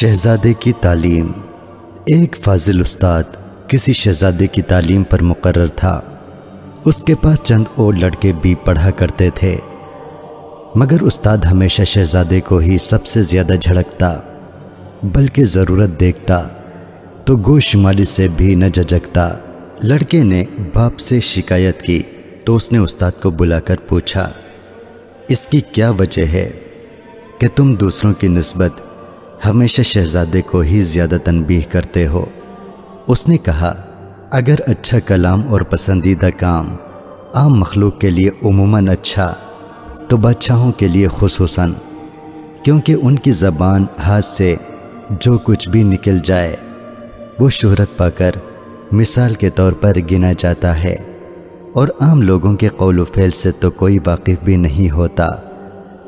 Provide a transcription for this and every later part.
شہزادے کی تعلیم۔ ایک فاضل استاد کسی شہزادے کی تعلیم پر مقرر تھا۔ اس کے پاس چند اور لڑکے بھی پڑھا کرتے تھے۔ مگر استاد ہمیشہ شہزادے کو ہی سب سے زیادہ جھڑکتا، بلکہ ضرورت دیکھتا، تو گو شمالی سے بھی نہ جھجکتا لڑکے نے باپ سے شکایت کی، تو اس نے استاد کو بلا کر پوچھا، اس کی کیا وجہ ہے کہ تم دوسروں کی نسبت ہمیشہ شہزادے کو ہی زیادہ تنبیہ کرتے ہو۔ اس نے کہا، اگر اچھا کلام اور پسندیدہ کام عام مخلوق کے لیے عموماً اچھا تو بادشاہوں کے لیے خصوصاً، کیونکہ ان کی زبان، ہاتھ سے جو کچھ بھی نکل جائے، وہ شہرت پا کر مثال کے طور پر گنا جاتا ہے۔ اور عام لوگوں کے قول و فعل سے تو کوئی واقف بھی نہیں ہوتا۔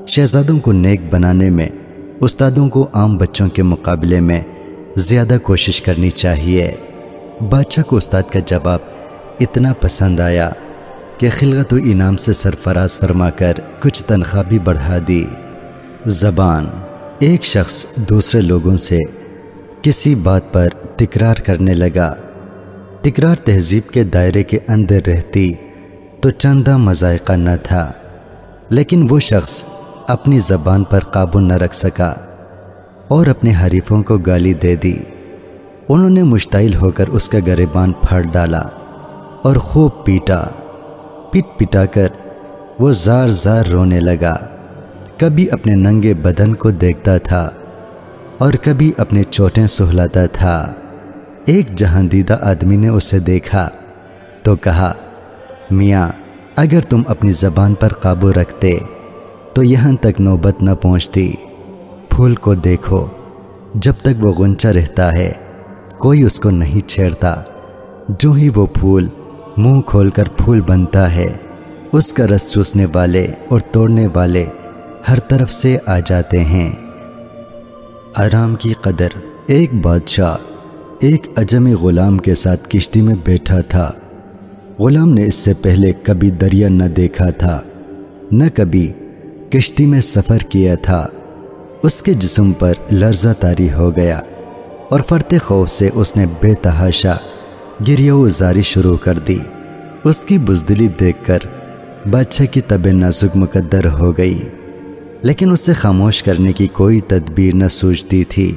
شہزادوں کو نیک بنانے میں استادوں کو عام بچوں کے مقابلے میں زیادہ کوشش کرنی چاہیے۔ بادشاہ کو استاد کا جواب اتنا پسند آیا کہ خلغت و انعام سے سرفراز فرما کر کچھ تنخواہ بھی بڑھا دی۔ زبان ایک شخص دوسرے لوگوں سے کسی بات پر تکرار کرنے لگا۔ تکرار تہذیب کے دائرے کے اندر رہتی تو چندہ مذائقہ نہ تھا، لیکن وہ شخص اپنی زبان پر قابو نہ رکھ سکا اور اپنے حریفوں کو گالی دے دی۔ انہوں نے مشتعل ہو کر اس کا گریبان پھاڑ ڈالا اور خوب پیٹا۔ پٹ پٹا کر وہ زار زار رونے لگا۔ کبھی اپنے ننگے بدن کو دیکھتا تھا اور کبھی اپنے چوٹیں سہلاتا تھا۔ ایک جہاندیدہ آدمی نے اسے دیکھا تو کہا، میاں، اگر تم اپنی زبان پر قابو رکھتے تو یہاں تک نوبت نہ پہنچتی۔ پھول کو دیکھو، جب تک وہ غنچہ رہتا ہے، کوئی اس کو نہیں چھیڑتا۔ جو ہی وہ پھول منہ کھول کر پھول بنتا ہے، اس کا رس چوسنے والے اور توڑنے والے ہر طرف سے آ جاتے ہیں۔ آرام کی قدر، ایک بادشاہ، ایک اجمی غلام کے ساتھ کشتی میں بیٹھا تھا۔ غلام نے اس سے پہلے کبھی دریا نہ دیکھا تھا، نہ کبھی کشتی میں سفر کیا تھا۔ اس کے جسم پر لرزہ تاری ہو گیا اور فرت خوف سے اس نے بے تحاشا گریا و زاری شروع کر دی۔ اس کی بزدلی دیکھ کر بادشاہ کی طب نازک مقدر ہو گئی۔ لیکن اسے خاموش کرنے کی کوئی تدبیر نہ سوچتی تھی۔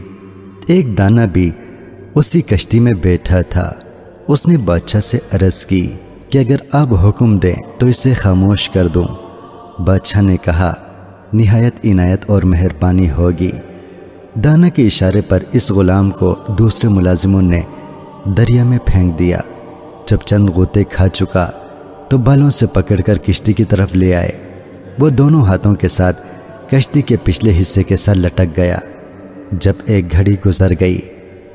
ایک دانہ بھی اسی کشتی میں بیٹھا تھا۔ اس نے بادشاہ سے عرض کی کہ اگر آپ حکم دیں تو اسے خاموش کر دوں۔ بادشاہ نے کہا، نہایت عنایت اور مہربانی ہوگی۔ دانا کے اشارے پر اس غلام کو دوسرے ملازموں نے دریا میں پھینک دیا۔ جب چند غوطے کھا چکا، تو بالوں سے پکڑ کر کشتی کی طرف لے آئے۔ وہ دونوں ہاتھوں کے ساتھ کشتی کے پچھلے حصے کے ساتھ لٹک گیا۔ جب ایک گھڑی گزر گئی،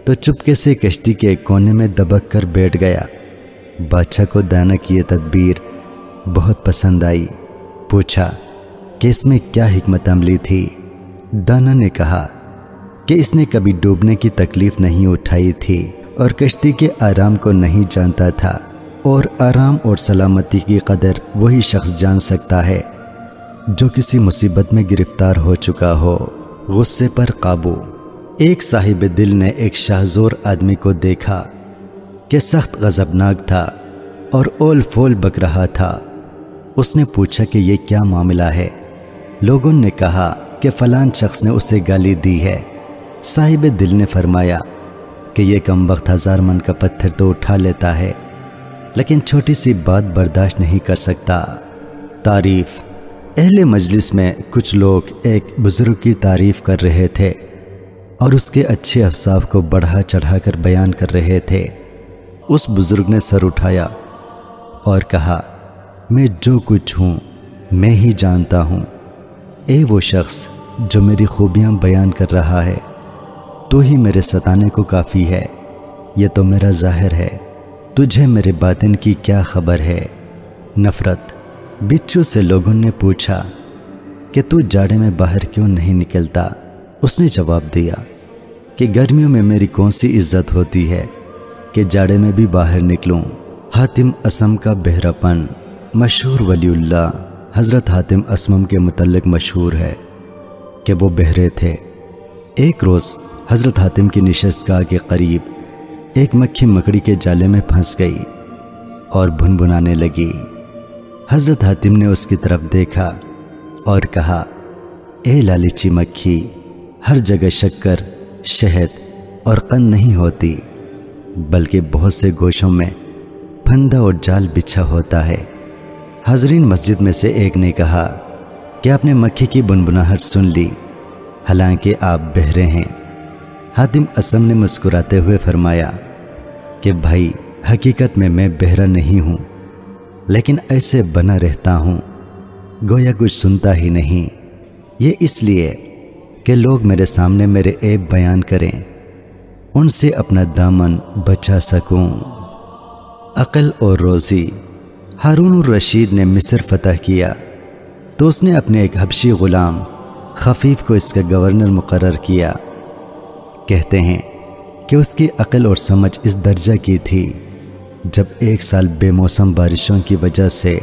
تو چپکے سے کشتی کے ایک کونے میں دبک کر بیٹھ گیا۔ بادشاہ کو دانا کی یہ تدبیر بہت پسند آئی۔ پوچھا کہ اس میں کیا حکمت عملی تھی؟ دانا نے کہا کہ اس نے کبھی ڈوبنے کی تکلیف نہیں اٹھائی تھی اور کشتی کے آرام کو نہیں جانتا تھا اور آرام اور سلامتی کی قدر وہی شخص جان سکتا ہے جو کسی مصیبت میں گرفتار ہو چکا ہو۔ غصے پر قابو۔ ایک صاحب دل نے ایک شاہزور آدمی کو دیکھا کہ سخت غضبناک تھا اور اول فول بک رہا تھا۔ اس نے پوچھا کہ یہ کیا معاملہ ہے۔ لوگوں نے کہا کہ فلان شخص نے اسے گالی دی ہے۔ صاحب دل نے فرمایا کہ یہ کم وقت ہزار من کا پتھر تو اٹھا لیتا ہے، لیکن چھوٹی سی بات برداشت نہیں کر سکتا۔ تعریف۔ اہل مجلس میں کچھ لوگ ایک بزرگ کی تعریف کر رہے تھے اور اس کے اچھے افصاف کو بڑھا چڑھا کر بیان کر رہے تھے۔ اس بزرگ نے سر اٹھایا اور کہا میں جو کچھ ہوں، میں ہی جانتا ہوں۔ اے وہ شخص جو میری خوبیاں بیان کر رہا ہے، تو ہی میرے ستانے کو کافی ہے، یہ تو میرا ظاہر ہے۔ تجھے میرے باطن کی کیا خبر ہے؟ نفرت بچو سے لوگوں نے پوچھا کہ تو جاڑے میں باہر کیوں نہیں نکلتا؟ اس نے جواب دیا کہ گرمیوں میں میری کون سی عزت ہوتی ہے کہ جاڑے میں بھی باہر نکلوں؟ حاتم اسم کا بہرا پن۔ مشہور ولی اللہ حضرت حاتم اسمم کے متعلق مشہور ہے کہ وہ بہرے تھے۔ ایک روز حضرت حاتم کی نشست گاہ کے قریب ایک مکھی مکڑی کے جالے میں پھنس گئی اور بھن بنانے لگی۔ حضرت حاتم نے اس کی طرف دیکھا اور کہا، اے لالچی مکھی، ہر جگہ شکر، شہد اور قند نہیں ہوتی، بلکہ بہت سے گوشوں میں پھندا اور جال بچھا ہوتا ہے۔ حضرین مسجد میں سے ایک نے کہا کہ آپ نے مکھی کی بنبناہٹ سن لی؟ حالانکہ آپ بہرے ہیں. حاتم اسم نے مسکراتے ہوئے فرمایا، کہ بھائی، حقیقت میں میں بہرا نہیں ہوں، لیکن ایسے بنا رہتا ہوں، گویا کچھ سنتا ہی نہیں۔ یہ اس لیے کہ لوگ میرے سامنے میرے عیب بیان کریں، ان سے اپنا دامن بچا سکوں۔ عقل اور روزی ہارون الرشید نے مصر فتح کیا تو اس نے اپنے ایک حبشی غلام خفیف کو اس کا گورنر مقرر کیا۔ کہتے ہیں کہ اس کی عقل اور سمجھ اس درجہ کی تھی جب ایک سال بے موسم بارشوں کی وجہ سے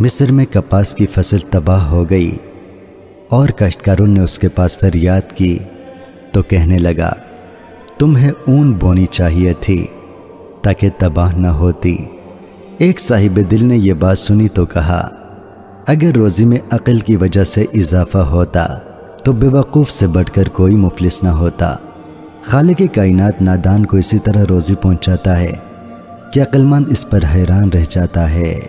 مصر میں کپاس کی فصل تباہ ہو گئی اور کاشتکاروں نے اس کے پاس فریاد کی تو کہنے لگا، تمہیں اون بونی چاہیے تھی تاکہ تباہ نہ ہوتی۔ ایک صاحب دل نے یہ بات سنی تو کہا، اگر روزی میں عقل کی وجہ سے اضافہ ہوتا تو بے وقوف سے بڑھ کر کوئی مفلس نہ ہوتا۔ خالق کائنات نادان کو اسی طرح روزی پہنچاتا ہے کہ عقلمند اس پر حیران رہ جاتا ہے۔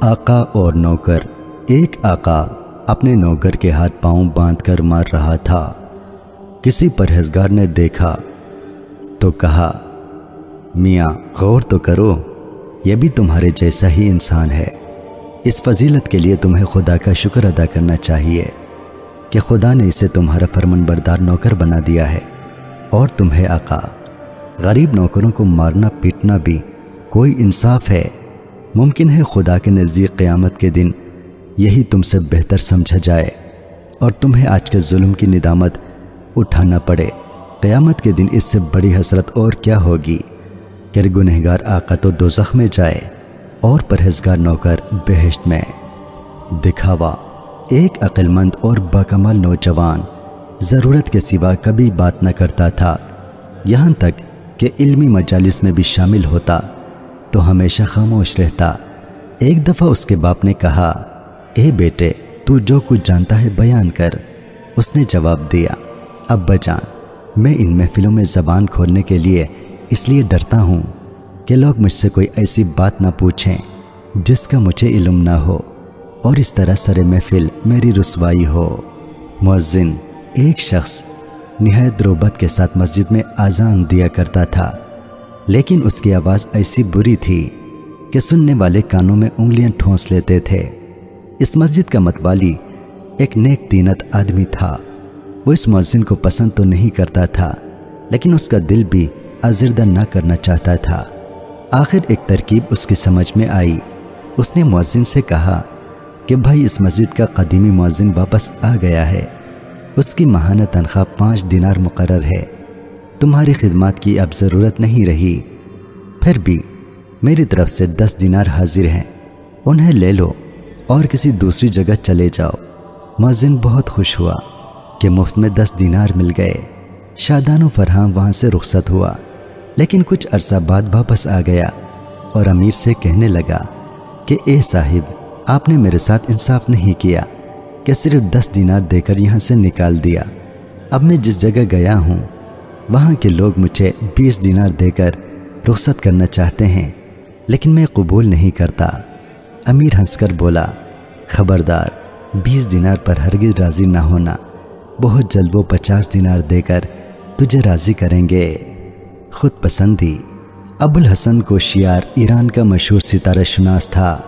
آقا اور نوکر، ایک آقا اپنے نوکر کے ہاتھ پاؤں باندھ کر مار رہا تھا۔ کسی پرہزگار نے دیکھا تو کہا، میاں، غور تو کرو۔ یہ بھی تمہارے جیسا ہی انسان ہے۔ اس فضیلت کے لیے تمہیں خدا کا شکر ادا کرنا چاہیے کہ خدا نے اسے تمہارا فرمن بردار نوکر بنا دیا ہے اور تمہیں آقا، غریب نوکروں کو مارنا پیٹنا بھی کوئی انصاف ہے۔ ممکن ہے خدا کے نزدیک قیامت کے دن یہی تم سے بہتر سمجھا جائے اور تمہیں آج کے ظلم کی ندامت اٹھانا پڑے۔ قیامت کے دن اس سے بڑی حسرت اور کیا ہوگی؟ کہ گنہگار آقا تو دو میں جائے اور پرہزگار نوکر بہشت میں۔ دکھاوا، ایک عقلمند اور باکمال نوجوان ضرورت کے سوا کبھی بات نہ کرتا تھا۔ یہاں تک کہ علمی مجالس میں بھی شامل ہوتا تو ہمیشہ خاموش رہتا۔ ایک دفعہ اس کے باپ نے کہا، اے بیٹے، تو جو کچھ جانتا ہے بیان کر۔ اس نے جواب دیا، ابا جان، میں ان محفلوں میں زبان کھولنے کے لیے اس لیے ڈرتا ہوں کہ لوگ مجھ سے کوئی ایسی بات نہ پوچھیں جس کا مجھے علم نہ ہو اور اس طرح سر محفل میری رسوائی ہو۔ مؤذن ایک شخص نہایت روبت کے ساتھ مسجد میں آزان دیا کرتا تھا، لیکن اس کی آواز ایسی بری تھی کہ سننے والے کانوں میں انگلیاں ٹھونس لیتے تھے۔ اس مسجد کا متوالی ایک نیک تینت آدمی تھا۔ وہ اس مؤذن کو پسند تو نہیں کرتا تھا، لیکن اس کا دل بھی ازردہ نہ کرنا چاہتا تھا۔ آخر ایک ترکیب اس کی سمجھ میں آئی۔ اس نے مؤذن سے کہا کہ بھائی، اس مسجد کا قدیمی مؤذن واپس آ گیا ہے۔ اس کی ماہانہ تنخواہ پانچ دینار مقرر ہے۔ تمہاری خدمات کی اب ضرورت نہیں رہی۔ پھر بھی میری طرف سے دس دینار حاضر ہیں۔ انہیں لے لو اور کسی دوسری جگہ چلے جاؤ۔ مؤذن بہت خوش ہوا کہ مفت میں دس دینار مل گئے۔ شادان و فرحان وہاں سے رخصت ہوا۔ لیکن کچھ عرصہ بعد واپس آ گیا اور امیر سے کہنے لگا کہ اے صاحب، آپ نے میرے ساتھ انصاف نہیں کیا کہ صرف دس دینار دے کر یہاں سے نکال دیا۔ اب میں جس جگہ گیا ہوں، وہاں کے لوگ مجھے بیس دینار دے کر رخصت کرنا چاہتے ہیں، لیکن میں قبول نہیں کرتا۔ امیر ہنس کر بولا، خبردار، بیس دینار پر ہرگز راضی نہ ہونا۔ بہت جلد وہ پچاس دینار دے کر تجھے راضی کریں گے۔ خود پسندی ابو الحسن کو شیار ایران کا مشہور ستارہ شناس تھا۔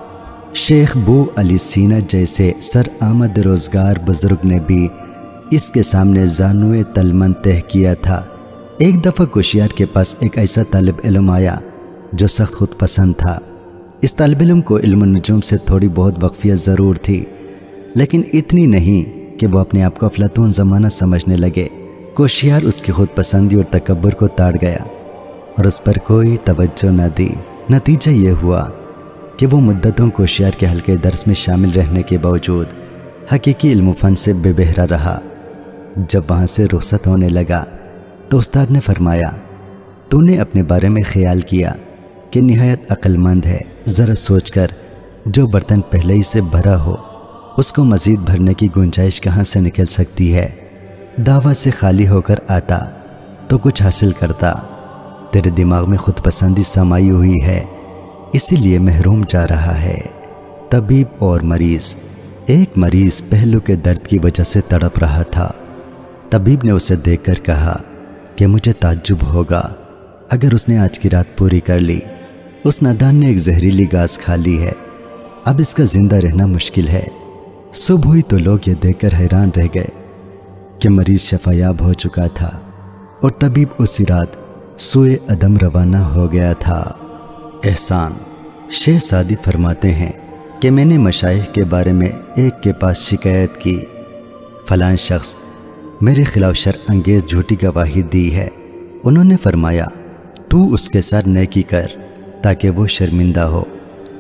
شیخ بو علی سینہ جیسے سر آمد روزگار بزرگ نے بھی اس کے سامنے زانوے تلمن تہ کیا تھا۔ ایک دفعہ کوشیار کے پاس ایک ایسا طالب علم آیا جو سخت خود پسند تھا۔ اس طالب علم کو علم النجوم سے تھوڑی بہت وقفیت ضرور تھی، لیکن اتنی نہیں کہ وہ اپنے آپ کو افلاطون زمانہ سمجھنے لگے۔ کوشیار اس کی خود پسندی اور تکبر کو تاڑ گیا اور اس پر کوئی توجہ نہ دی۔ نتیجہ یہ ہوا کہ وہ مدتوں کوشیار کے حلقے درس میں شامل رہنے کے باوجود حقیقی علم و فن سے بے بہرا رہا۔ جب وہاں سے رخصت ہونے لگا تو استاد نے فرمایا، تو نے اپنے بارے میں خیال کیا کہ نہایت عقل مند ہے۔ ذرا سوچ کر، جو برتن پہلے ہی سے بھرا ہو، اس کو مزید بھرنے کی گنجائش کہاں سے نکل سکتی ہے؟ دعوی سے خالی ہو کر آتا تو کچھ حاصل کرتا۔ تیرے دماغ میں خود پسندی سمائی ہوئی ہے، اسی لیے محروم جا رہا ہے۔ طبیب اور مریض، ایک مریض پہلو کے درد کی وجہ سے تڑپ رہا تھا۔ طبیب نے اسے دیکھ کر کہا کہ مجھے تعجب ہوگا۔ اگر اس نے آج کی رات پوری کر لی، اس نادان نے ایک زہریلی گاز کھا لی ہے۔ اب اس کا زندہ رہنا مشکل ہے۔ صبح ہوئی تو لوگ یہ دیکھ کر حیران رہ گئے۔ کہ مریض شفایاب ہو چکا تھا اور طبیب اسی رات سوئے عدم روانہ ہو گیا تھا۔ احسان، شیخ سادی فرماتے ہیں کہ میں نے مشائق کے بارے میں ایک کے پاس شکایت کی۔ فلان شخص میرے خلاف شر انگیز جھوٹی گواہی دی ہے۔ انہوں نے فرمایا، تو اس کے ساتھ نیکی کر تاکہ وہ شرمندہ ہو۔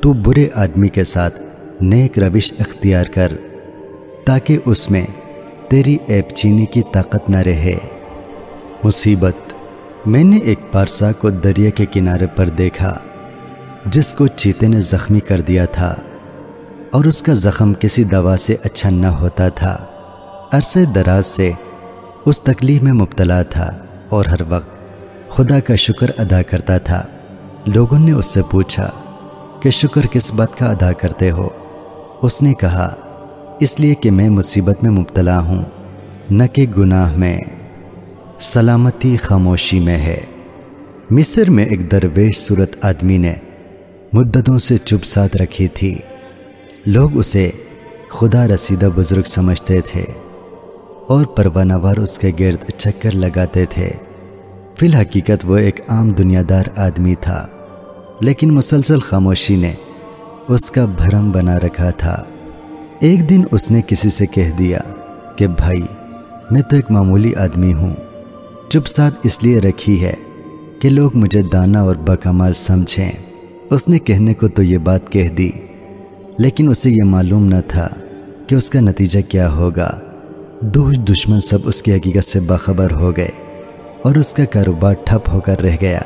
تو برے آدمی کے ساتھ نیک روش اختیار کر تاکہ اس میں تیری ایپ چینی کی طاقت نہ رہے۔ مصیبت۔ میں نے ایک پارسا کو دریا کے کنارے پر دیکھا، جس کو چیتے نے زخمی کر دیا تھا، اور اس کا زخم کسی دوا سے اچھا نہ ہوتا تھا۔ عرصے دراز سے اس تکلیف میں مبتلا تھا، اور ہر وقت خدا کا شکر ادا کرتا تھا۔ لوگوں نے اس سے پوچھا کہ شکر کس بات کا ادا کرتے ہو؟ اس نے کہا اس لیے کہ میں مصیبت میں مبتلا ہوں، نہ کہ گناہ میں۔ سلامتی خاموشی میں ہے۔ مصر میں ایک درویش صورت آدمی نے مدتوں سے چپ ساتھ رکھی تھی۔ لوگ اسے خدا رسیدہ بزرگ سمجھتے تھے اور پروانہ وار اس کے گرد چکر لگاتے تھے۔ فی الحقیقت وہ ایک عام دنیا دار آدمی تھا، لیکن مسلسل خاموشی نے اس کا بھرم بنا رکھا تھا۔ ایک دن اس نے کسی سے کہہ دیا کہ بھائی، میں تو ایک معمولی آدمی ہوں، چپ ساتھ اس لیے رکھی ہے کہ لوگ مجھے دانا اور بکمال سمجھیں۔ اس نے کہنے کو تو یہ بات کہہ دی، لیکن اسے یہ معلوم نہ تھا کہ اس کا نتیجہ کیا ہوگا۔ دو دشمن سب اس کی حقیقت سے باخبر ہو گئے اور اس کا کاروبار ٹھپ ہو کر رہ گیا۔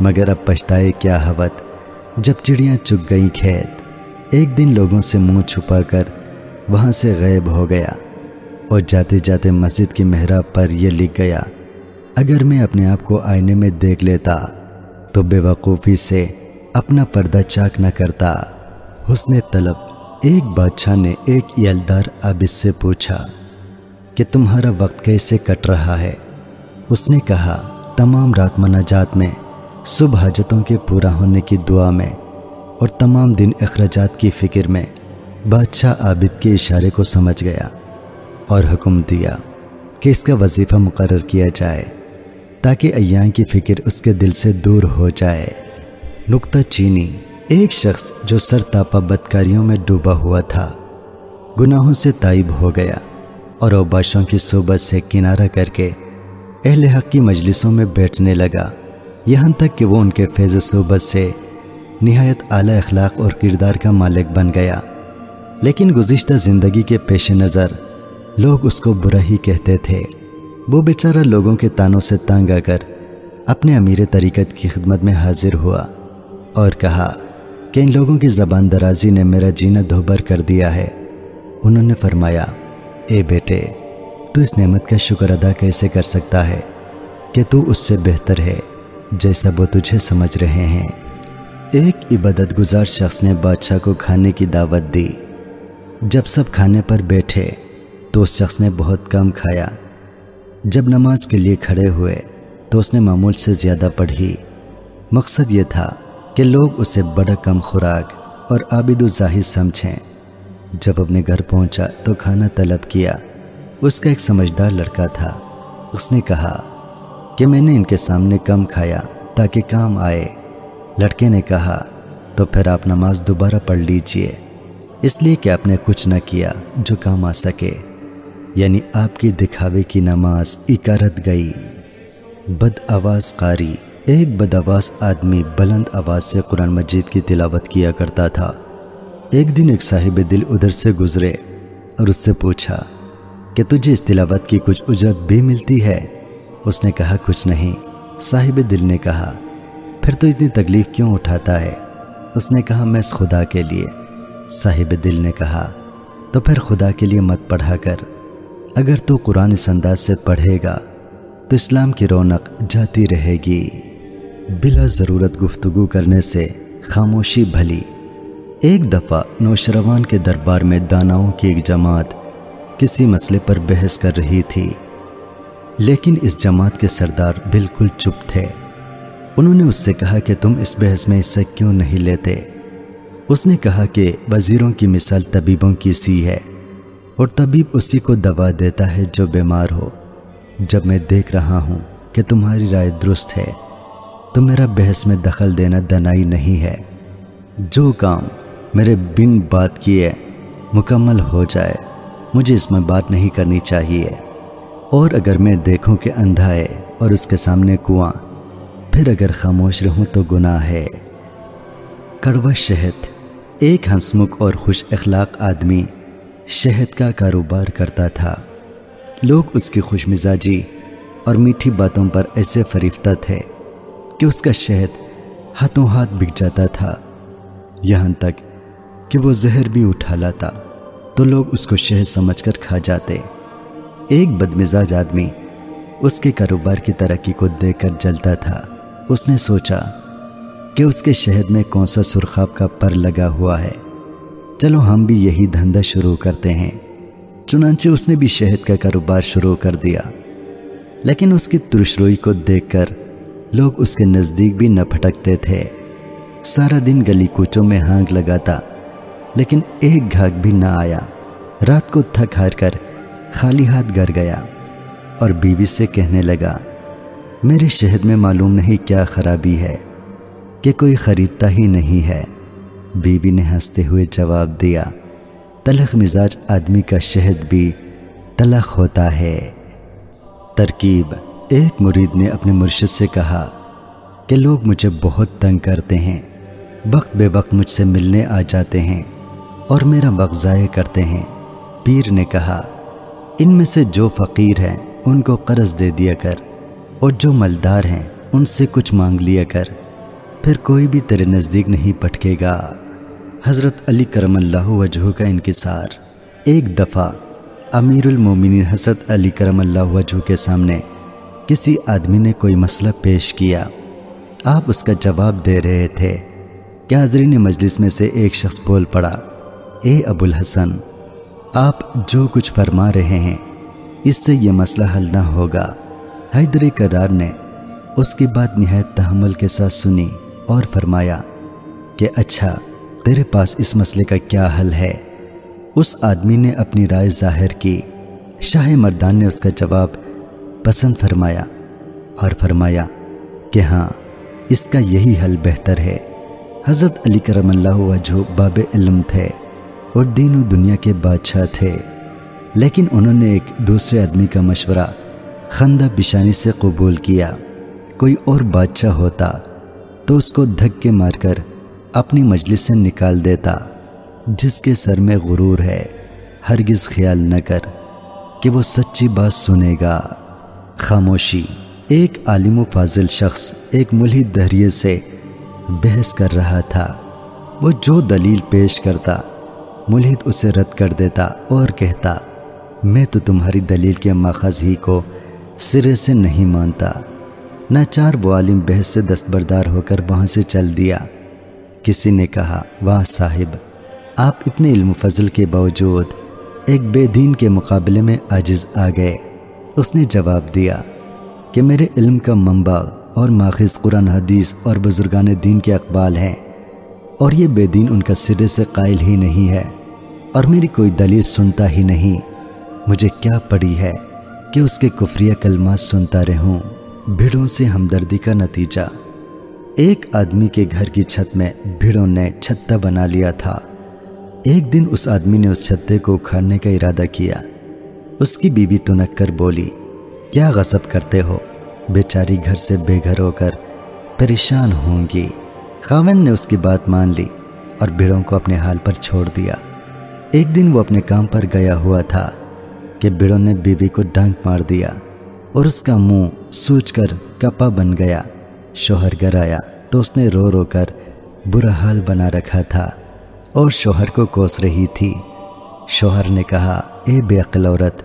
مگر اب پچھتائے کیا حوت جب چڑیاں چک گئیں کھیت۔ ایک دن لوگوں سے منہ چھپا کر وہاں سے غیب ہو گیا اور جاتے جاتے مسجد کی محراب پر یہ لکھ گیا، اگر میں اپنے آپ کو آئینے میں دیکھ لیتا تو بے وقوفی سے اپنا پردہ چاک نہ کرتا۔ حسن طلب ایک بادشاہ نے ایک یلدار عابد سے پوچھا کہ تمہارا وقت کیسے کٹ رہا ہے؟ اس نے کہا، تمام رات مناجات میں صبح حاجتوں کے پورا ہونے کی دعا میں اور تمام دن اخراجات کی فکر میں بادشاہ عابد کے اشارے کو سمجھ گیا اور حکم دیا کہ اس کا وظیفہ مقرر کیا جائے تاکہ ایان کی فکر اس کے دل سے دور ہو جائے۔ نقطہ چینی۔ ایک شخص جو سر تاپا بدکاریوں میں ڈوبا ہوا تھا، گناہوں سے تائب ہو گیا اور اوباشوں کی صحبت سے کنارہ کر کے اہل حق کی مجلسوں میں بیٹھنے لگا۔ یہاں تک کہ وہ ان کے فیض صحبت سے نہایت اعلیٰ اخلاق اور کردار کا مالک بن گیا۔ لیکن گزشتہ زندگی کے پیش نظر لوگ اس کو برا ہی کہتے تھے۔ وہ بیچارہ لوگوں کے تانوں سے تانگ آ کر اپنے امیر طریقت کی خدمت میں حاضر ہوا اور کہا کہ ان لوگوں کی زبان درازی نے میرا جینا دھوبر کر دیا ہے۔ انہوں نے فرمایا، اے بیٹے، تو اس نعمت کا شکر ادا کیسے کر سکتا ہے کہ تو اس سے بہتر ہے جیسا وہ تجھے سمجھ رہے ہیں؟ عبادت گزار شخص نے بادشاہ کو کھانے کی دعوت دی۔ جب سب کھانے پر بیٹھے تو اس شخص نے بہت کم کھایا۔ جب نماز کے لیے کھڑے ہوئے تو اس نے معمول سے زیادہ پڑھی۔ مقصد یہ تھا کہ لوگ اسے بڑا کم خوراک اور عابد و ظاہر سمجھیں۔ جب اپنے گھر پہنچا تو کھانا طلب کیا۔ اس کا ایک سمجھدار لڑکا تھا۔ اس نے کہا کہ میں نے ان کے سامنے کم کھایا تاکہ کام آئے۔ لڑکے نے کہا تو پھر آپ نماز دوبارہ پڑھ لیجیے۔ اس لیے کہ آپ نے کچھ نہ کیا جو کام آ سکے۔ یعنی آپ کی دکھاوے کی نماز اکارت گئی۔ بد آواز قاری۔ ایک بد آواز آدمی بلند آواز سے قرآن مجید کی تلاوت کیا کرتا تھا۔ ایک دن ایک صاحب دل ادھر سے گزرے اور اس سے پوچھا کہ تجھے اس تلاوت کی کچھ اجرت بھی ملتی ہے؟ اس نے کہا، کچھ نہیں۔ صاحب دل نے کہا، پھر تو اتنی تکلیف کیوں اٹھاتا ہے؟ اس نے کہا، میں اس خدا کے لیے. صاحب دل نے کہا، تو پھر خدا کے لیے مت پڑھا کر۔ اگر تو قرآن اس انداز سے پڑھے گا، تو اسلام کی رونق جاتی رہے گی۔ بلا ضرورت گفتگو کرنے سے خاموشی بھلی۔ ایک دفعہ نوشروان کے دربار میں داناؤں کی ایک جماعت کسی مسئلے پر بحث کر رہی تھی، لیکن اس جماعت کے سردار بالکل چپ تھے۔ انہوں نے اس سے کہا کہ تم اس بحث میں حصہ کیوں نہیں لیتے؟ اس نے کہا کہ وزیروں کی مثال طبیبوں کی سی ہے، اور طبیب اسی کو دوا دیتا ہے جو بیمار ہو۔ جب میں دیکھ رہا ہوں کہ تمہاری رائے درست ہے، تو میرا بحث میں دخل دینا دنائی نہیں ہے۔ جو کام میرے بن بات کیے مکمل ہو جائے۔ مجھے اس میں بات نہیں کرنی چاہیے۔ اور اگر میں دیکھوں کہ اندھا ہے اور اس کے سامنے کنواں پھر اگر خاموش رہوں تو گناہ ہے۔ کڑوا شہد، ایک ہنسمکھ اور خوش اخلاق آدمی شہد کا کاروبار کرتا تھا۔ لوگ اس کی خوش مزاجی اور میٹھی باتوں پر ایسے فریفتہ تھے کہ اس کا شہد ہاتھوں ہاتھ بک جاتا تھا۔ یہاں تک کہ وہ زہر بھی اٹھا لاتا، تو لوگ اس کو شہد سمجھ کر کھا جاتے۔ ایک بدمزاج آدمی اس کے کاروبار کی ترقی کو دیکھ کر جلتا تھا۔ اس نے سوچا کہ اس کے شہد میں کون سا سرخاب کا پر لگا ہوا ہے۔ چلو ہم بھی یہی دھندہ شروع کرتے ہیں۔ چنانچہ اس نے بھی شہد کا کاروبار شروع کر دیا۔ لیکن اس کی ترشروئی کو دیکھ کر لوگ اس کے نزدیک بھی نہ پھٹکتے تھے۔ سارا دن گلی کوچوں میں ہانگ لگاتا، لیکن ایک گھاگ بھی نہ آیا۔ رات کو تھک ہار کر خالی ہاتھ گر گیا اور بیوی سے کہنے لگا میرے شہد میں معلوم نہیں کیا خرابی ہے کہ کوئی خریدتا ہی نہیں ہے۔ بیوی نے ہنستے ہوئے جواب دیا تلخ مزاج آدمی کا شہد بھی تلخ ہوتا ہے۔ ترکیب، ایک مرید نے اپنے مرشد سے کہا کہ لوگ مجھے بہت تنگ کرتے ہیں، وقت بے وقت مجھ سے ملنے آ جاتے ہیں اور میرا وقت ضائع کرتے ہیں۔ پیر نے کہا، ان میں سے جو فقیر ہیں، ان کو قرض دے دیا کر۔ اور جو ملدار ہیں، ان سے کچھ مانگ لیا کر، پھر کوئی بھی تیرے نزدیک نہیں پٹکے گا۔ حضرت علی کرم اللہ وجہ کا انکسار۔ ایک دفعہ امیر المومنین حضرت علی کرم اللہ وجہ کے سامنے کسی آدمی نے کوئی مسئلہ پیش کیا۔ آپ اس کا جواب دے رہے تھے کہ حضرین مجلس میں سے ایک شخص بول پڑا، اے ابو الحسن، آپ جو کچھ فرما رہے ہیں، اس سے یہ مسئلہ حل نہ ہوگا۔ حیدر کرار نے اس کی بات نہایت تحمل کے ساتھ سنی اور فرمایا کہ اچھا تیرے پاس اس مسئلے کا کیا حل ہے؟ اس آدمی نے اپنی رائے ظاہر کی۔ شاہ مردان نے اس کا جواب پسند فرمایا اور فرمایا کہ ہاں اس کا یہی حل بہتر ہے۔ حضرت علی کرم اللہ وجہ باب علم تھے اور دین و دنیا کے بادشاہ تھے۔ لیکن انہوں نے ایک دوسرے آدمی کا مشورہ خندہ بشانی سے قبول کیا۔ کوئی اور بادشاہ ہوتا تو اس کو دھکے مار کر اپنی مجلس سے نکال دیتا، جس کے سر میں غرور ہے۔ ہرگز خیال نہ کر کہ وہ سچی بات سنے گا۔ خاموشی۔ ایک عالم و فاضل شخص ایک ملحد دہریے سے بحث کر رہا تھا۔ وہ جو دلیل پیش کرتا، ملحد اسے رد کر دیتا اور کہتا، میں تو تمہاری دلیل کے ماخذ ہی کو سرے سے نہیں مانتا۔ نہ چار وہ عالم بحث سے دستبردار ہو کر وہاں سے چل دیا۔ کسی نے کہا، واہ صاحب، آپ اتنے علم فضل کے باوجود ایک بے دین کے مقابلے میں عاجز آ گئے۔ اس نے جواب دیا کہ میرے علم کا منبع اور ماخذ قرآن، حدیث اور بزرگان دین کے اقبال ہیں اور یہ بے دین ان کا سرے سے قائل ہی نہیں ہے اور میری کوئی دلیل سنتا ہی نہیں۔ مجھے کیا پڑی ہے؟ کہ اس کے کفریہ کلمات سنتا رہوں، بھیڑوں سے ہمدردی کا نتیجہ۔ ایک آدمی کے گھر کی چھت میں بھیڑوں نے چھتہ بنا لیا تھا۔ ایک دن اس آدمی نے اس چھتے کو اکھاڑنے کا ارادہ کیا۔ اس کی بیوی تنک کر بولی، کیا غصب کرتے ہو؟ بیچاری گھر سے بے گھر ہو کر پریشان ہوں گی۔ خاون نے اس کی بات مان لی اور بھیڑوں کو اپنے حال پر چھوڑ دیا۔ ایک دن وہ اپنے کام پر گیا ہوا تھا۔ کہ بھیڑوں نے بیوی کو ڈانک مار دیا اور اس کا منہ سوچ کر کپا بن گیا۔ شوہر گھر آیا تو اس نے رو رو کر برا حال بنا رکھا تھا اور شوہر کو کوس رہی تھی۔ شوہر نے کہا، اے بے عقل عورت،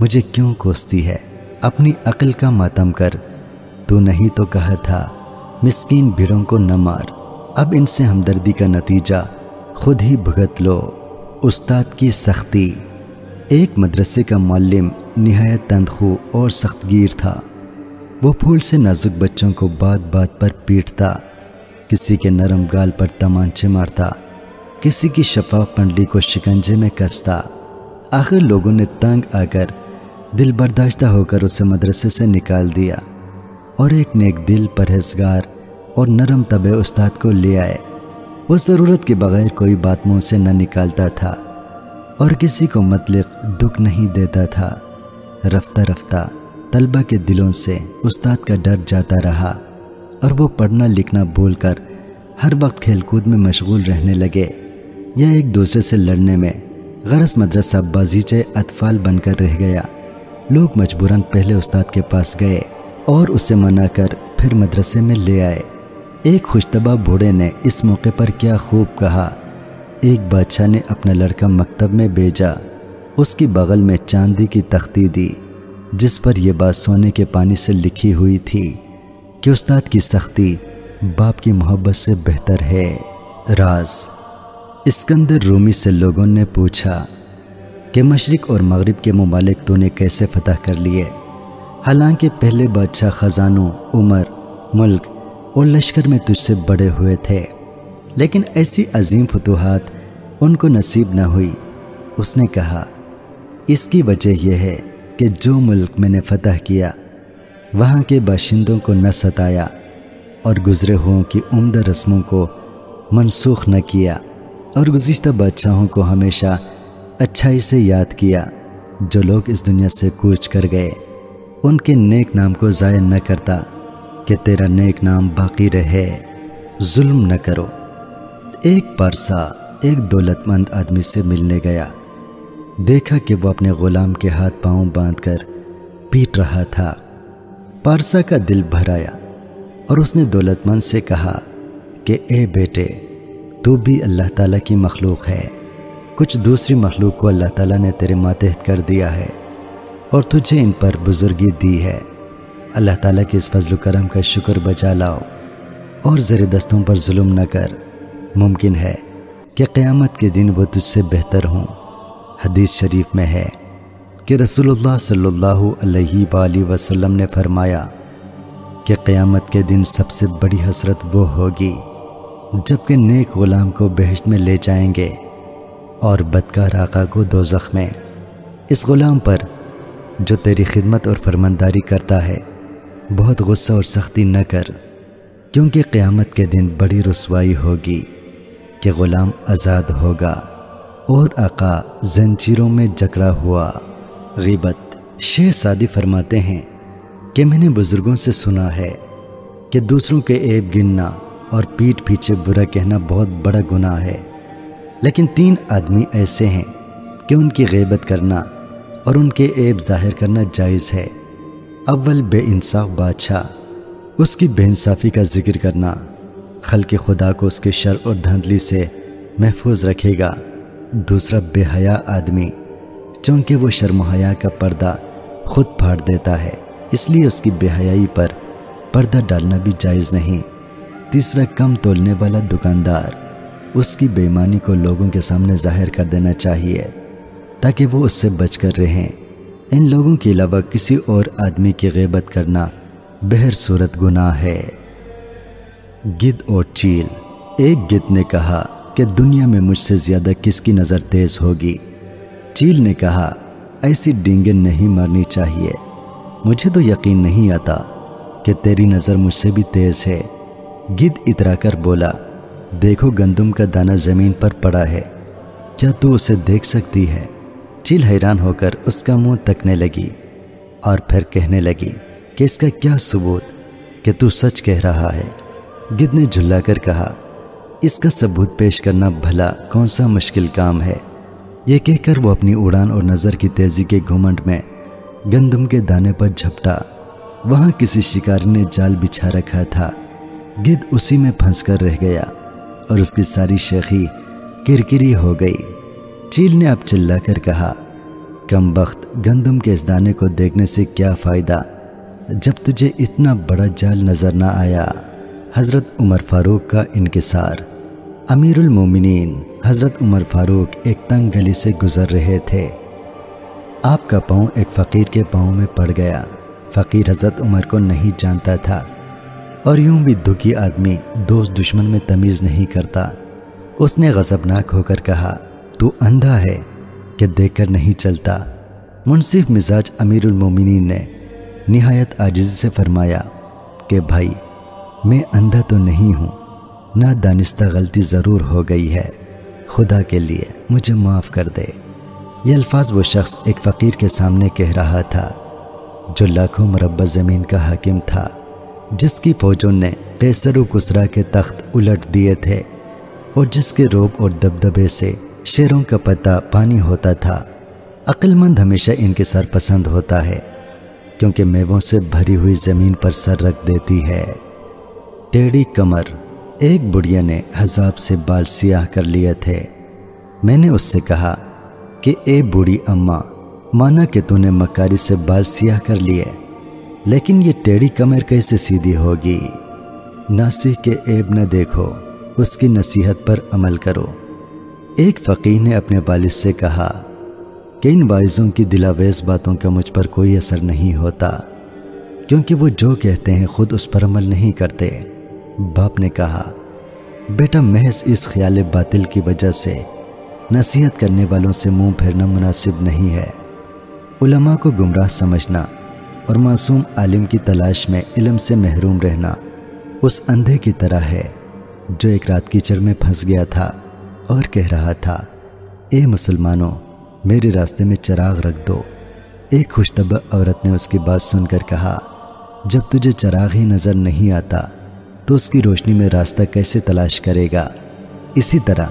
مجھے کیوں کوستی ہے؟ اپنی عقل کا ماتم کر۔ تو نہیں تو کہا تھا، مسکین بھیڑوں کو نہ مار۔ اب ان سے ہمدردی کا نتیجہ خود ہی بھگت لو۔ استاد کی سختی۔ ایک مدرسے کا معلم نہایت تندخو اور سخت گیر تھا۔ وہ پھول سے نازک بچوں کو بات بات پر پیٹتا، کسی کے نرم گال پر تمانچے مارتا، کسی کی شفاف پنڈلی کو شکنجے میں کستا۔ آخر لوگوں نے تنگ آ کر دل برداشتہ ہو کر اسے مدرسے سے نکال دیا اور ایک نیک دل پرہزگار اور نرم طبع استاد کو لے آئے۔ وہ ضرورت کے بغیر کوئی بات منہ سے نہ نکالتا تھا۔ اور کسی کو مطلق دکھ نہیں دیتا تھا۔ رفتہ رفتہ طلبہ کے دلوں سے استاد کا ڈر جاتا رہا اور وہ پڑھنا لکھنا بول کر ہر وقت کھیل کود میں مشغول رہنے لگے۔ یا ایک دوسرے سے لڑنے میں غرض مدرسہ بازیچے اطفال بن کر رہ گیا۔ لوگ مجبوراً پہلے استاد کے پاس گئے اور اسے منا کر پھر مدرسے میں لے آئے۔ ایک خوشتبہ بوڑھے نے اس موقع پر کیا خوب کہا۔ ایک بادشاہ نے اپنا لڑکا مکتب میں بھیجا۔ اس کی بغل میں چاندی کی تختی دی، جس پر یہ بات سونے کے پانی سے لکھی ہوئی تھی کہ استاد کی سختی باپ کی محبت سے بہتر ہے۔ راز۔ اسکندر رومی سے لوگوں نے پوچھا کہ مشرق اور مغرب کے ممالک تو نے کیسے فتح کر لیے؟ حالانکہ پہلے بادشاہ خزانوں، عمر، ملک اور لشکر میں تجھ سے بڑے ہوئے تھے۔ لیکن ایسی عظیم فتوحات ان کو نصیب نہ ہوئی۔ اس نے کہا، اس کی وجہ یہ ہے کہ جو ملک میں نے فتح کیا، وہاں کے باشندوں کو نہ ستایا اور گزرے ہوں کی عمدہ رسموں کو منسوخ نہ کیا اور گزشتہ بادشاہوں کو ہمیشہ اچھائی سے یاد کیا، جو لوگ اس دنیا سے کوچ کر گئے۔ ان کے نیک نام کو ضائع نہ کرتا کہ تیرا نیک نام باقی رہے۔ ظلم نہ کرو۔ ایک پرسا ایک دولت مند آدمی سے ملنے گیا۔ دیکھا کہ وہ اپنے غلام کے ہاتھ پاؤں باندھ کر پیٹ رہا تھا۔ پارسا کا دل بھر آیا اور اس نے دولت مند سے کہا کہ اے بیٹے، تو بھی اللہ تعالیٰ کی مخلوق ہے۔ کچھ دوسری مخلوق کو اللہ تعالیٰ نے تیرے ماتحت کر دیا ہے اور تجھے ان پر بزرگی دی ہے۔ اللہ تعالیٰ کے اس فضل و کرم کا شکر بچا لاؤ اور زیر دستوں پر ظلم نہ کر۔ ممکن ہے کہ قیامت کے دن وہ تجھ سے بہتر ہوں۔ حدیث شریف میں ہے کہ رسول اللہ صلی اللہ علیہ وآلہ وسلم نے فرمایا کہ قیامت کے دن سب سے بڑی حسرت وہ ہوگی جبکہ نیک غلام کو بہشت میں لے جائیں گے اور بدکار آقا کو دو میں۔ اس غلام پر جو تیری خدمت اور فرمنداری کرتا ہے، بہت غصہ اور سختی نہ کر، کیونکہ قیامت کے دن بڑی رسوائی ہوگی۔ کہ غلام آزاد ہوگا اور آقا زنجیروں میں جکڑا ہوا غیبت شیخ سادی فرماتے ہیں کہ میں نے بزرگوں سے سنا ہے کہ دوسروں کے عیب گننا اور پیٹ پیچھے برا کہنا بہت بڑا گناہ ہے۔ لیکن تین آدمی ایسے ہیں کہ ان کی غیبت کرنا اور ان کے عیب ظاہر کرنا جائز ہے۔ اول بے انصاف بادشاہ، اس کی بے انصافی کا ذکر کرنا۔ خلق خدا کو اس کے شر اور دھندلی سے محفوظ رکھے گا۔ دوسرا بے حیا آدمی، چونکہ وہ شرم و حیا کا پردہ خود پھاڑ دیتا ہے، اس لیے اس کی بے حیائی پر پردہ ڈالنا بھی جائز نہیں۔ تیسرا، کم تولنے والا دکاندار، اس کی بےمانی کو لوگوں کے سامنے ظاہر کر دینا چاہیے، تاکہ وہ اس سے بچ کر رہیں۔ ان لوگوں کے علاوہ کسی اور آدمی کی غیبت کرنا بہر صورت گناہ ہے۔ گد اور چیل۔ ایک گد نے کہا کہ دنیا میں مجھ سے زیادہ کس کی نظر تیز ہوگی؟ چیل نے کہا، ایسی ڈینگن نہیں مارنی چاہیے۔ مجھے تو یقین نہیں آتا کہ تیری نظر مجھ سے بھی تیز ہے۔ گد اترا کر بولا، دیکھو گندم کا دانہ زمین پر پڑا ہے۔ کیا تو اسے دیکھ سکتی ہے؟ چیل حیران ہو کر اس کا منہ تکنے لگی اور پھر کہنے لگی کہ اس کا کیا ثبوت کہ تو سچ کہہ رہا ہے۔ گد نے جھلا کر کہا، اس کا ثبوت پیش کرنا بھلا کون سا مشکل کام ہے؟ یہ کہہ کر وہ اپنی اڑان اور نظر کی تیزی کے گھمنڈ میں گندم کے دانے پر جھپٹا۔ وہاں کسی شکاری نے جال بچھا رکھا تھا۔ گد اسی میں پھنس کر رہ گیا اور اس کی ساری شیخی کرکری ہو گئی۔ چیل نے اب چلا کر کہا، کم بخت گندم کے اس دانے کو دیکھنے سے کیا فائدہ؟ جب تجھے اتنا بڑا جال نظر نہ آیا۔ حضرت عمر فاروق کا انکسار۔ امیر المومنین حضرت عمر فاروق ایک تنگ گلی سے گزر رہے تھے۔ آپ کا پاؤں ایک فقیر کے پاؤں میں پڑ گیا۔ فقیر حضرت عمر کو نہیں جانتا تھا۔ اور یوں بھی دکھی آدمی دوست دشمن میں تمیز نہیں کرتا۔ اس نے غضبناک ہو کر کہا، تو اندھا ہے کہ دیکھ کر نہیں چلتا۔ منصف مزاج امیر المومنین نے نہایت عاجز سے فرمایا کہ بھائی میں اندھا تو نہیں ہوں۔ نہ دانستہ غلطی ضرور ہو گئی ہے۔ خدا کے لیے مجھے معاف کر دے۔ یہ الفاظ وہ شخص ایک فقیر کے سامنے کہہ رہا تھا، جو لاکھوں مربع زمین کا حاکم تھا، جس کی فوجوں نے قیصر و کسرا کے تخت الٹ دیے تھے، اور جس کے روب اور دبدبے سے شیروں کا پتہ پانی ہوتا تھا۔ عقل مند ہمیشہ ان کے سر پسند ہوتا ہے، کیونکہ میووں سے بھری ہوئی زمین پر سر رکھ دیتی ہے۔ ٹیڑی کمر ایک بڑھیا نے حذاب سے بال سیاہ کر لیے تھے۔ میں نے اس سے کہا کہ اے بوڑھی اماں، مانا کہ تو نے مکاری سے بال سیاہ کر لیے، لیکن یہ ٹیڑی کمر کیسے سیدھی ہوگی؟ ناسی کے عیب نہ دیکھو، اس کی نصیحت پر عمل کرو۔ ایک فقیر نے اپنے والد سے کہا کہ ان وائزوں کی دلاویز باتوں کا مجھ پر کوئی اثر نہیں ہوتا، کیونکہ وہ جو کہتے ہیں خود اس پر عمل نہیں کرتے۔ باپ نے کہا، بیٹا، محض اس خیال باطل کی وجہ سے نصیحت کرنے والوں سے منہ پھیرنا مناسب نہیں ہے۔ علماء کو گمراہ سمجھنا اور معصوم عالم کی تلاش میں علم سے محروم رہنا اس اندھے کی طرح ہے جو ایک رات کیچڑ میں پھنس گیا تھا اور کہہ رہا تھا، اے مسلمانوں، میرے راستے میں چراغ رکھ دو۔ ایک خوشتبہ عورت نے اس کی بات سن کر کہا، جب تجھے چراغ ہی نظر نہیں آتا تو اس کی روشنی میں راستہ کیسے تلاش کرے گا؟ اسی طرح،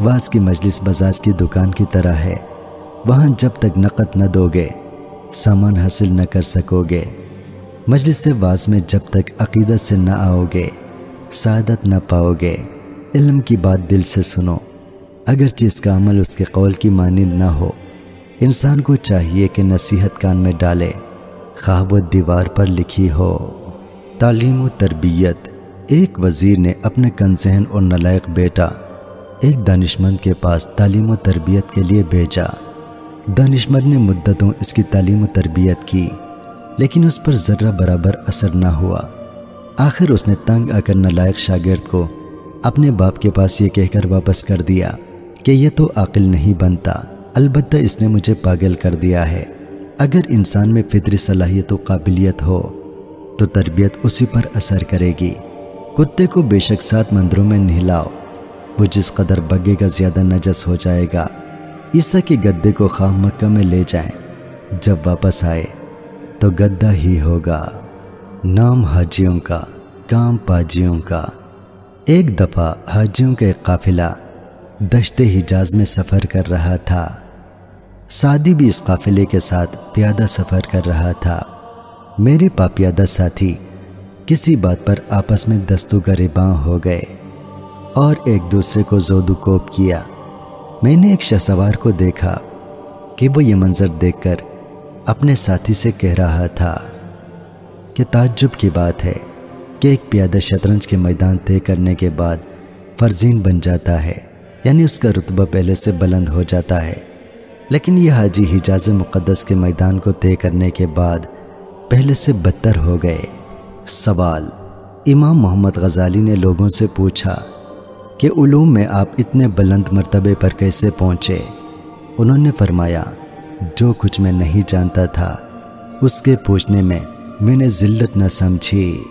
واز کی مجلس بزاز کی دکان کی طرح ہے۔ وہاں جب تک نقد نہ دو گے سامان حاصل نہ کر سکو گے مجلس سے واز میں جب تک عقیدت سے نہ آؤ گے سعادت نہ پاؤ گے علم کی بات دل سے سنو۔ اگر چیز کا عمل اس کے قول کی مانند نہ ہو، انسان کو چاہیے کہ نصیحت کان میں ڈالے خواہ وہ دیوار پر لکھی ہو۔ تعلیم و تربیت۔ ایک وزیر نے اپنے کنزہن اور نلائق بیٹا، ایک دانشمند کے پاس تعلیم و تربیت کے لیے بھیجا۔ دانشمند نے مدتوں اس کی تعلیم و تربیت کی، لیکن اس پر ذرہ برابر اثر نہ ہوا۔ آخر اس نے تنگ آ کر نلائق شاگرد کو اپنے باپ کے پاس یہ کہہ کر واپس کر دیا کہ یہ تو عقل نہیں بنتا، البتہ اس نے مجھے پاگل کر دیا ہے۔ اگر انسان میں فطری صلاحیت و قابلیت ہو، تو تربیت اسی پر اثر کرے گی۔ کتے کو بے شک سات مندروں میں نہلاؤ۔ وہ جس قدر بگے گا زیادہ نجس ہو جائے گا، عیسیٰ کے گدے کو خواہ مکہ میں لے جائیں۔ جب واپس آئے، تو گدہ ہی ہوگا۔ نام حاجیوں کا، کام پاجیوں کا۔ ایک دفعہ حاجیوں کا ایک قافلہ دشت حجاز میں سفر کر رہا تھا۔ سعدی بھی اس قافلے کے ساتھ پیادہ سفر کر رہا تھا۔ میرے پاپیادہ ساتھی کسی بات پر آپس میں دستو گریباں ہو گئے اور ایک دوسرے کو زودو کوپ کیا۔ میں نے ایک شہ سوار کو دیکھا کہ وہ یہ منظر دیکھ کر اپنے ساتھی سے کہہ رہا تھا کہ تعجب کی بات ہے کہ ایک پیادہ شطرنج کے میدان طے کرنے کے بعد فرزین بن جاتا ہے یعنی اس کا رتبہ پہلے سے بلند ہو جاتا ہے۔ لیکن یہ حاجی حجاز مقدس کے میدان کو طے کرنے کے بعد پہلے سے بدتر ہو گئے۔ سوال۔ امام محمد غزالی نے لوگوں سے پوچھا کہ علوم میں آپ اتنے بلند مرتبے پر کیسے پہنچے؟ انہوں نے فرمایا، جو کچھ میں نہیں جانتا تھا، اس کے پوچھنے میں میں نے ذلت نہ سمجھی۔